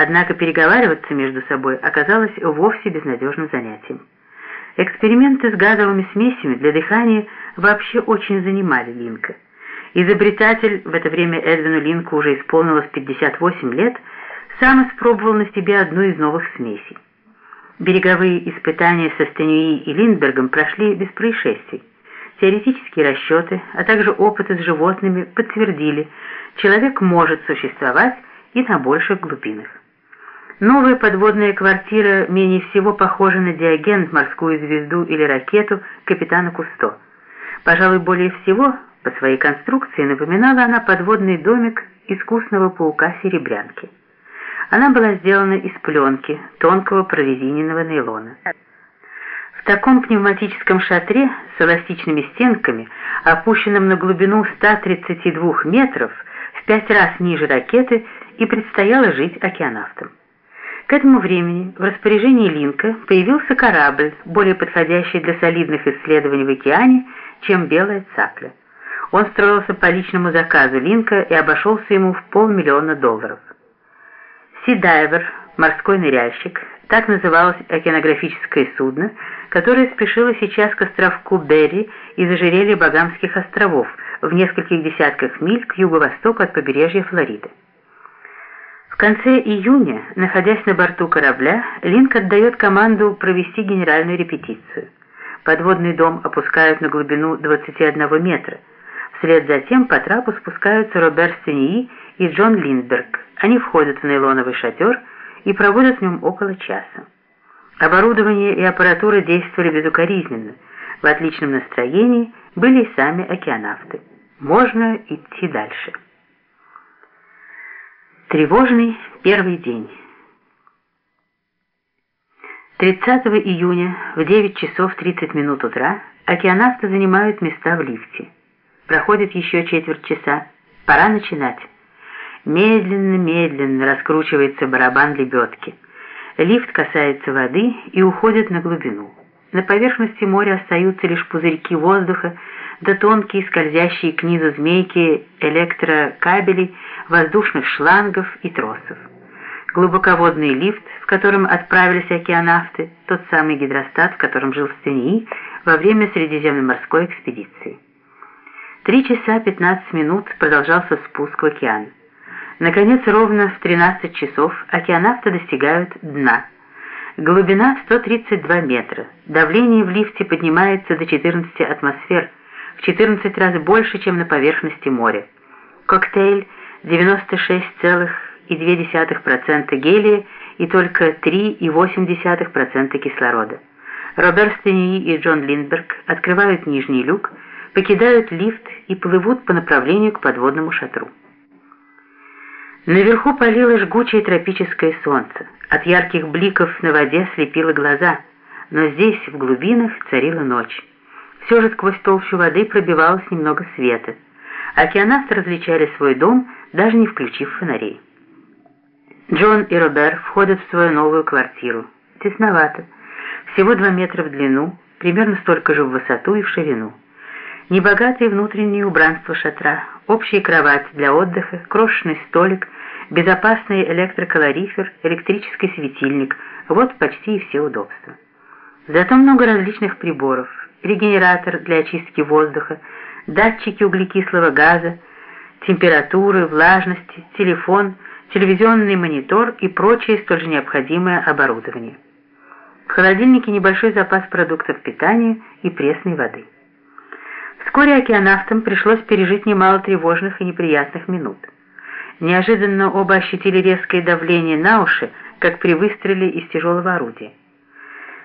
Однако переговариваться между собой оказалось вовсе безнадежным занятием. Эксперименты с газовыми смесями для дыхания вообще очень занимали Линка. Изобретатель, в это время Эдвину Линку уже исполнилось 58 лет, сам испробовал на себе одну из новых смесей. Береговые испытания со Стенюи и Линдбергом прошли без происшествий. Теоретические расчеты, а также опыты с животными подтвердили, человек может существовать и на больших глубинах. Новая подводная квартира менее всего похожа на диаген, морскую звезду или ракету капитана Кусто. Пожалуй, более всего по своей конструкции напоминала она подводный домик искусного паука-серебрянки. Она была сделана из пленки, тонкого прорезиненного нейлона. В таком пневматическом шатре с эластичными стенками, опущенном на глубину 132 метров, в пять раз ниже ракеты, и предстояло жить океанавтам. К этому времени в распоряжении Линка появился корабль, более подходящий для солидных исследований в океане, чем «Белая цапля». Он строился по личному заказу Линка и обошелся ему в полмиллиона долларов. Си-дайвер, морской ныряльщик, так называлось океанографическое судно, которое спешило сейчас к островку Берри из ожерелья Багамских островов в нескольких десятках миль к юго-востоку от побережья Флориды. Конце июня, находясь на борту корабля, Линк отдает команду провести генеральную репетицию. Подводный дом опускают на глубину 21 метра. Вслед за тем по трапу спускаются Роберт Стении и Джон Линдберг. Они входят в нейлоновый шатер и проводят в нем около часа. Оборудование и аппаратура действовали безукоризненно. В отличном настроении были и сами океанавты. Можно идти дальше. Тревожный первый день. 30 июня в 9 часов 30 минут утра океанавты занимают места в лифте. Проходит еще четверть часа. Пора начинать. Медленно-медленно раскручивается барабан лебедки. Лифт касается воды и уходит на глубину. На поверхности моря остаются лишь пузырьки воздуха, да тонкие скользящие к низу змейки электрокабелей, воздушных шлангов и тросов. Глубоководный лифт, в котором отправились океанавты, тот самый гидростат, в котором жил Стении во время Средиземноморской экспедиции. Три часа 15 минут продолжался спуск в океан. Наконец, ровно в 13 часов океанавты достигают дна. Глубина 132 метра. Давление в лифте поднимается до 14 атмосфер, в 14 раз больше, чем на поверхности моря. Коктейль 96,2% гелия и только 3,8% кислорода. Роберт Стении и Джон Линдберг открывают нижний люк, покидают лифт и плывут по направлению к подводному шатру. Наверху палило жгучее тропическое солнце. От ярких бликов на воде слепило глаза, но здесь, в глубинах, царила ночь. Все же сквозь толщу воды пробивалось немного света. Океанавты различали свой дом, даже не включив фонарей. Джон и Робер входят в свою новую квартиру. Тесновато. Всего два метра в длину, примерно столько же в высоту и в ширину. Небогатые внутренние убранства шатра, общая кровать для отдыха, крошечный столик, безопасный электрокалорифер, электрический светильник – вот почти и все удобства. Зато много различных приборов, регенератор для очистки воздуха, датчики углекислого газа, температуры, влажности, телефон, телевизионный монитор и прочее столь же необходимое оборудование. В холодильнике небольшой запас продуктов питания и пресной воды. Вскоре океанавтам пришлось пережить немало тревожных и неприятных минут. Неожиданно оба ощутили резкое давление на уши, как при выстреле из тяжелого орудия.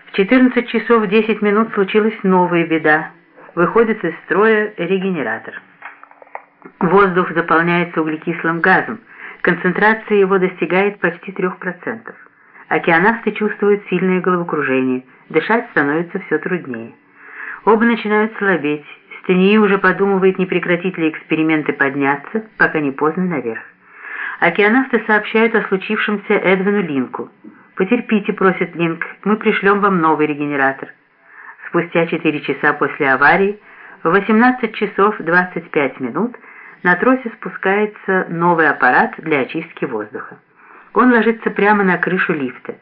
В 14 часов 10 минут случилась новая беда. Выходит из строя регенератор. Воздух заполняется углекислым газом. Концентрация его достигает почти 3%. Океанавты чувствуют сильное головокружение. Дышать становится все труднее. Оба начинают слабеть. Стении уже подумывает, не прекратить ли эксперименты подняться, пока не поздно наверх. Океанавты сообщают о случившемся Эдвину Линку. «Потерпите», — просит Линк, — «мы пришлем вам новый регенератор». Спустя 4 часа после аварии, в 18 часов 25 минут, на тросе спускается новый аппарат для очистки воздуха. он ложится прямо на крышу лифта.